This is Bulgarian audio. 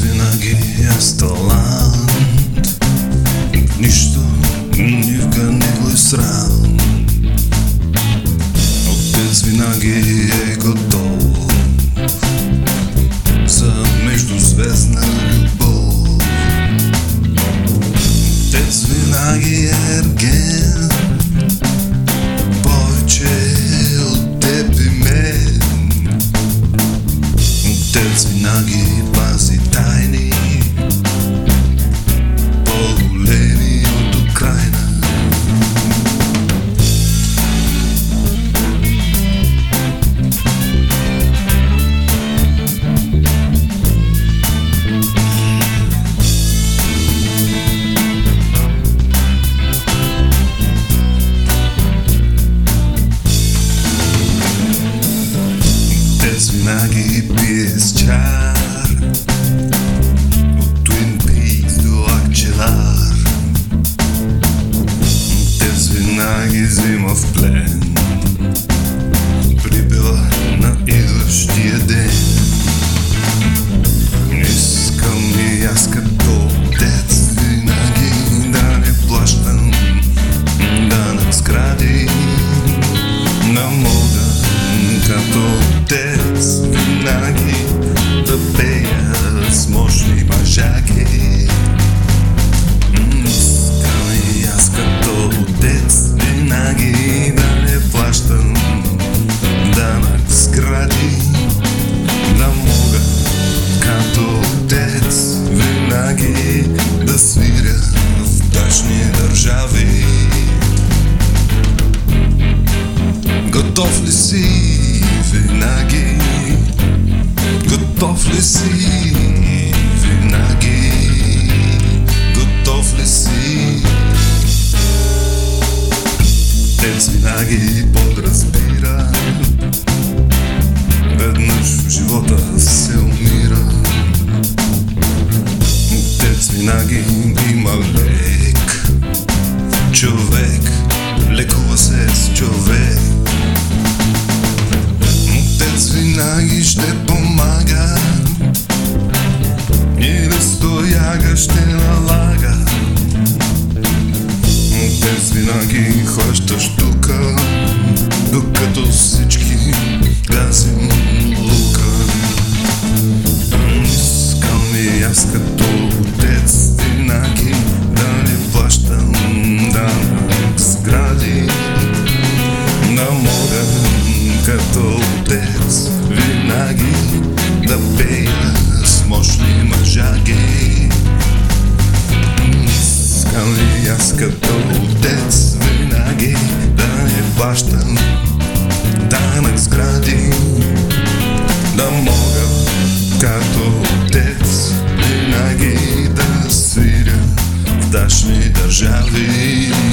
свинаги асталант Ничто не вканигло срам. Отец винаги пази тайни, по-големи Отец винаги пие с чар От Twin Peaks до Акчелар като отец винаги да пея с мощни мъжаки. Искам и аз като отец винаги да не плащам данък сгради Да мога като отец винаги да свиря в дачни държави. Готов ли си винаги? Готов ли си винаги? Готов ли си? Отец винаги подразбира Веднъж в живота се умира Отец винаги има лек разстояга ще налага. Отец винаги хваща штука Докато всички газим лука. Искам и аз като отец винаги да не плащам данък сгради Да мога като отец винаги винаги да